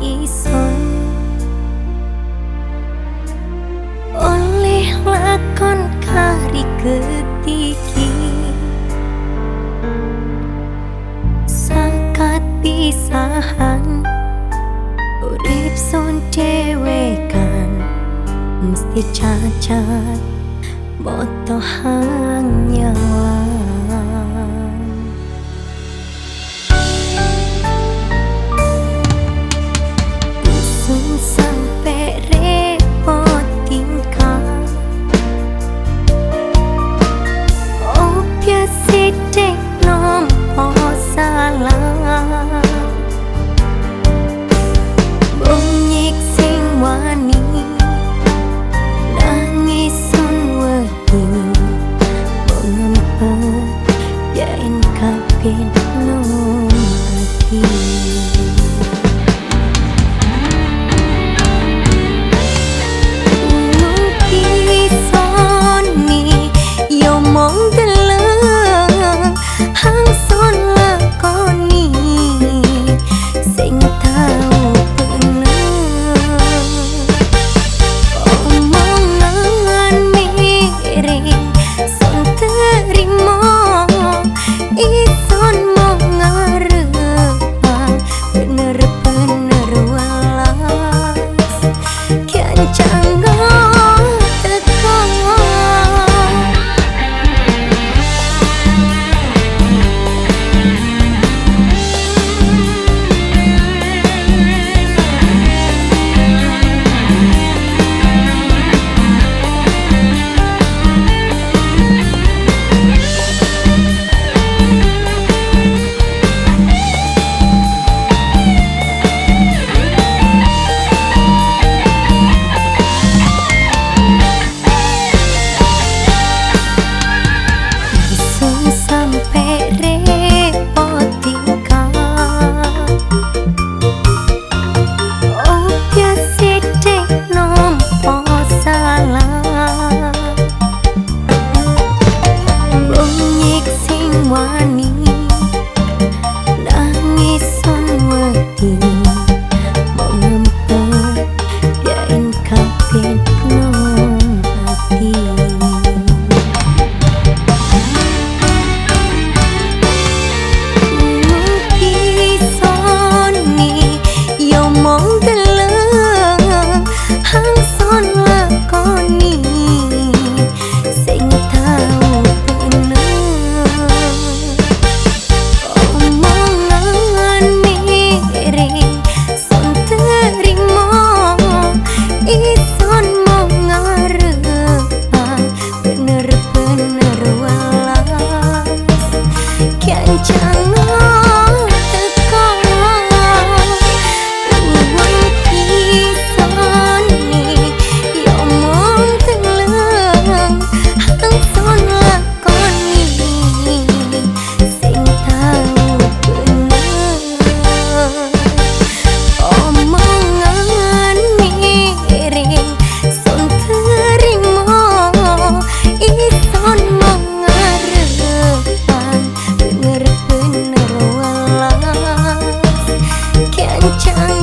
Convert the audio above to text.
ison oleh lakon kari ketiki sakat pisahan urip sun dewekan mesti cacat botoh nyawa one chance